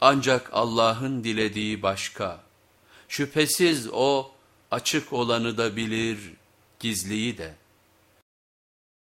Ancak Allah'ın dilediği başka. Şüphesiz O açık olanı da bilir, gizliyi de.''